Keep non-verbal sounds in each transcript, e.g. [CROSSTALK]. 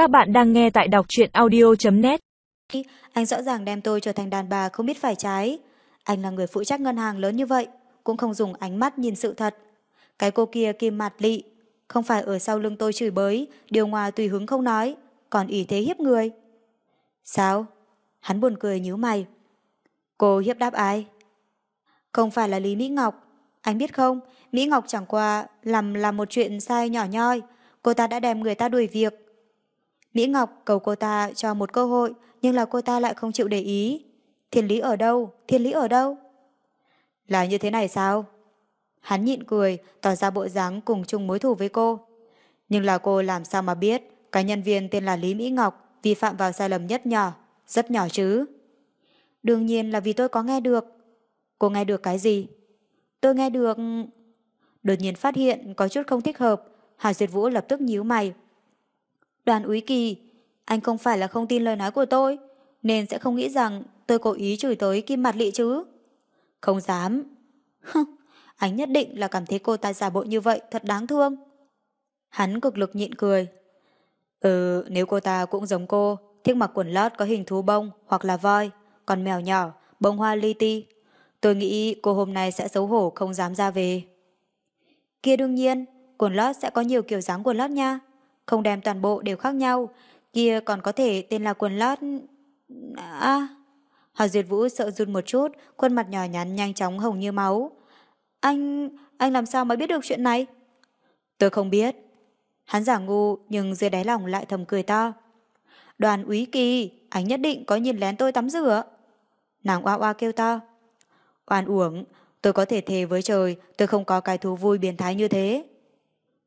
Các bạn đang nghe tại đọc truyện audio.net Anh rõ ràng đem tôi trở thành đàn bà không biết phải trái. Anh là người phụ trách ngân hàng lớn như vậy, cũng không dùng ánh mắt nhìn sự thật. Cái cô kia kim mặt lị, không phải ở sau lưng tôi chửi bới, điều hòa tùy hứng không nói, còn ý thế hiếp người. Sao? Hắn buồn cười nhíu mày. Cô hiếp đáp ai? Không phải là Lý Mỹ Ngọc. Anh biết không, Mỹ Ngọc chẳng qua làm làm một chuyện sai nhỏ nhoi. Cô ta đã đem người ta đuổi việc. Mỹ Ngọc cầu cô ta cho một cơ hội, nhưng là cô ta lại không chịu để ý. Thiên lý ở đâu? Thiên lý ở đâu? Là như thế này sao? Hắn nhịn cười, tỏ ra bộ dáng cùng chung mối thù với cô. Nhưng là cô làm sao mà biết cái nhân viên tên là Lý Mỹ Ngọc vi phạm vào sai lầm nhất nhỏ, rất nhỏ chứ. Đương nhiên là vì tôi có nghe được. Cô nghe được cái gì? Tôi nghe được... Đột nhiên phát hiện có chút không thích hợp, Hà Duyệt Vũ lập tức nhíu mày. Đoàn úy kỳ, anh không phải là không tin lời nói của tôi, nên sẽ không nghĩ rằng tôi cố ý chửi tới kim mặt lị chứ. Không dám. [LAUGHS] anh nhất định là cảm thấy cô ta giả bộ như vậy thật đáng thương. Hắn cực lực nhịn cười. Ừ, nếu cô ta cũng giống cô, thích mặc quần lót có hình thú bông hoặc là voi, còn mèo nhỏ, bông hoa li ti. Tôi nghĩ cô hôm nay sẽ xấu hổ không dám ra về. Kia đương nhiên, quần lót sẽ có nhiều kiểu dáng quần lót nha không đem toàn bộ đều khác nhau, kia còn có thể tên là quần lót... À... Hòa Duyệt Vũ sợ run một chút, khuôn mặt nhỏ nhắn nhanh chóng hồng như máu. Anh... anh làm sao mà biết được chuyện này? Tôi không biết. Hắn giả ngu nhưng dưới đáy lòng lại thầm cười to. Đoàn úy kỳ, anh nhất định có nhìn lén tôi tắm rửa. Nàng oa oa kêu to. Oan uổng, tôi có thể thề với trời tôi không có cái thú vui biến thái như thế.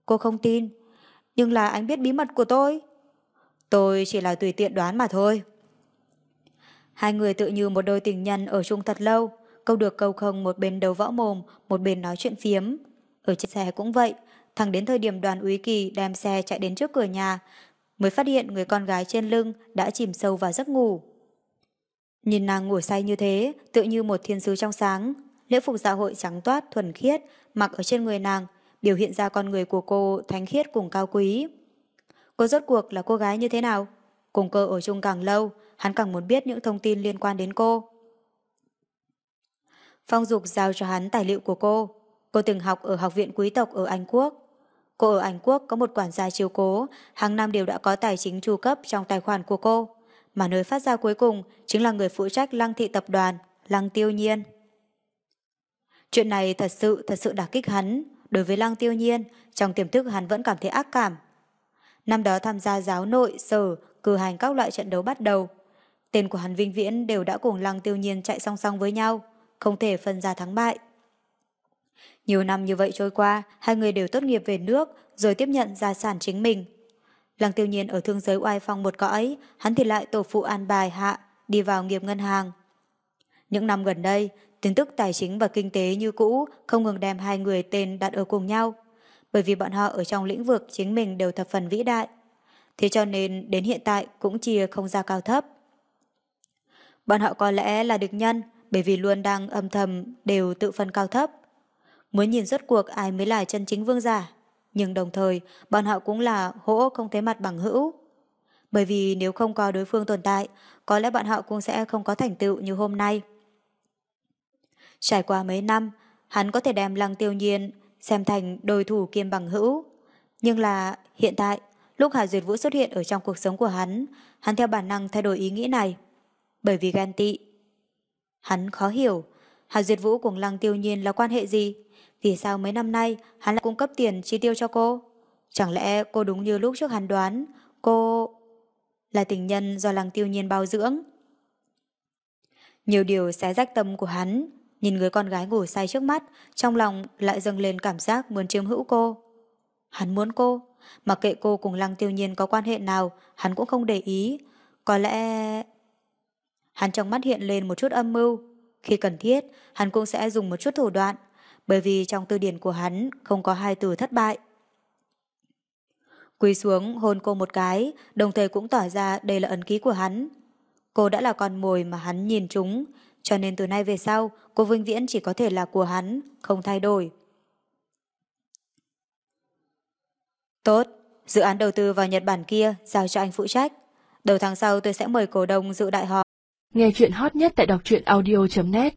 Cô không tin, nhưng là anh biết bí mật của tôi. Tôi chỉ là tùy tiện đoán mà thôi. Hai người tự như một đôi tình nhân ở chung thật lâu, câu được câu không một bên đầu võ mồm, một bên nói chuyện phiếm. Ở trên xe cũng vậy, thẳng đến thời điểm đoàn úy kỳ đem xe chạy đến trước cửa nhà, mới phát hiện người con gái trên lưng đã chìm sâu vào giấc ngủ. Nhìn nàng ngủ say như thế, tự như một thiên sứ trong sáng, lễ phục xã hội trắng toát, thuần khiết, mặc ở trên người nàng, biểu hiện ra con người của cô thánh khiết cùng cao quý. Cô rốt cuộc là cô gái như thế nào? Cùng cơ ở chung càng lâu, hắn càng muốn biết những thông tin liên quan đến cô. Phong Dục giao cho hắn tài liệu của cô. Cô từng học ở học viện quý tộc ở Anh Quốc. Cô ở Anh Quốc có một quản gia chiếu cố, hàng năm đều đã có tài chính chu cấp trong tài khoản của cô. Mà nơi phát ra cuối cùng chính là người phụ trách lăng thị tập đoàn, lăng tiêu nhiên. Chuyện này thật sự, thật sự đả kích hắn. Đối với lăng tiêu nhiên, trong tiềm thức hắn vẫn cảm thấy ác cảm. Năm đó tham gia giáo nội, sở, cử hành các loại trận đấu bắt đầu. Tên của hắn vinh viễn đều đã cùng lăng tiêu nhiên chạy song song với nhau, không thể phân ra thắng bại. Nhiều năm như vậy trôi qua, hai người đều tốt nghiệp về nước, rồi tiếp nhận gia sản chính mình. Lăng tiêu nhiên ở thương giới oai phong một cõi, hắn thì lại tổ phụ an bài hạ, đi vào nghiệp ngân hàng. Những năm gần đây, tin tức tài chính và kinh tế như cũ không ngừng đem hai người tên đặt ở cùng nhau, bởi vì bọn họ ở trong lĩnh vực chính mình đều thập phần vĩ đại. Thế cho nên đến hiện tại cũng chia không ra cao thấp. Bọn họ có lẽ là địch nhân bởi vì luôn đang âm thầm đều tự phân cao thấp. Muốn nhìn rốt cuộc ai mới là chân chính vương giả, nhưng đồng thời bọn họ cũng là hỗ không thấy mặt bằng hữu. Bởi vì nếu không có đối phương tồn tại, có lẽ bọn họ cũng sẽ không có thành tựu như hôm nay. Trải qua mấy năm, hắn có thể đem lăng tiêu nhiên xem thành đối thủ kiêm bằng hữu. Nhưng là hiện tại, lúc Hà Duyệt Vũ xuất hiện ở trong cuộc sống của hắn, hắn theo bản năng thay đổi ý nghĩ này. Bởi vì ghen tị. Hắn khó hiểu, Hà Duyệt Vũ cùng lăng tiêu nhiên là quan hệ gì? Vì sao mấy năm nay hắn lại cung cấp tiền chi tiêu cho cô? Chẳng lẽ cô đúng như lúc trước hắn đoán, cô là tình nhân do lăng tiêu nhiên bao dưỡng? Nhiều điều xé rách tâm của hắn, Nhìn người con gái ngủ say trước mắt, trong lòng lại dâng lên cảm giác muốn chiếm hữu cô. Hắn muốn cô, mặc kệ cô cùng Lăng Tiêu Nhiên có quan hệ nào, hắn cũng không để ý. Có lẽ... Hắn trong mắt hiện lên một chút âm mưu. Khi cần thiết, hắn cũng sẽ dùng một chút thủ đoạn, bởi vì trong tư điển của hắn không có hai từ thất bại. Quỳ xuống hôn cô một cái, đồng thời cũng tỏ ra đây là ấn ký của hắn. Cô đã là con mồi mà hắn nhìn chúng, cho nên từ nay về sau, cô Vinh Viễn chỉ có thể là của hắn, không thay đổi. Tốt, Dự án đầu tư vào Nhật Bản kia giao cho anh phụ trách. Đầu tháng sau tôi sẽ mời cổ đông dự đại họp. Nghe chuyện hot nhất tại đọc truyện audio.net